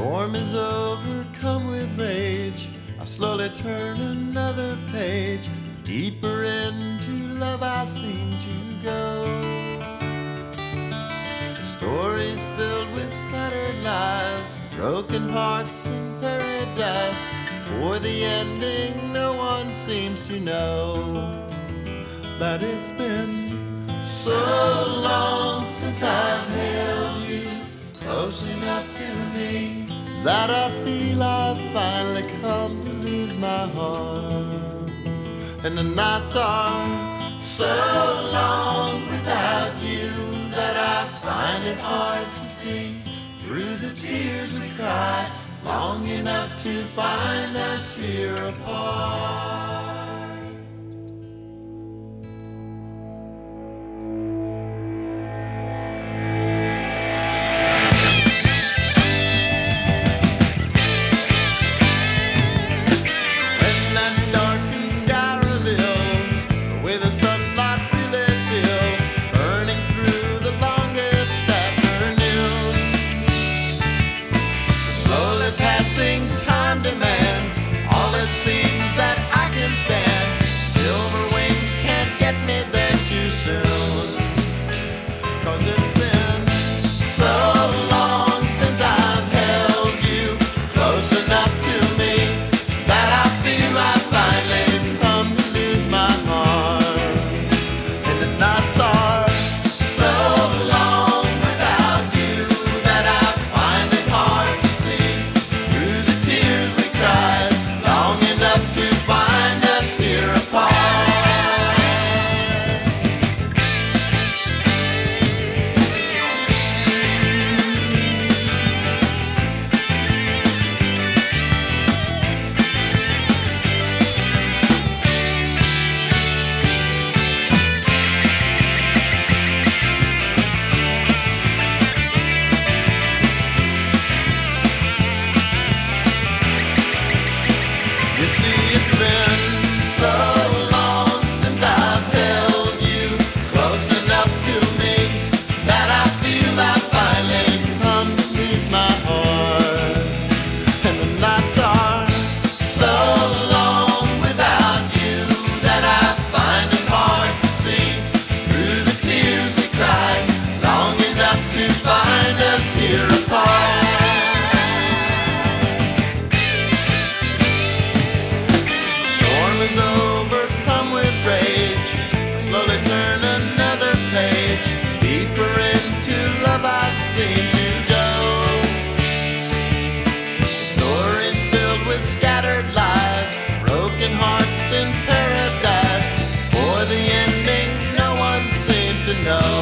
storm is overcome with rage. I slowly turn another page. Deeper into love I seem to go. The story's filled with scattered lives, broken hearts in paradise. For the ending, no one seems to know. But it's been so long since I've held you close enough to me that I feel I've finally come to lose my heart. And the nights are so long without you that I find it hard to see through the tears we cry long enough to find us here apart. See, seem. The filled with scattered lives, broken hearts in paradise. For the ending, no one seems to know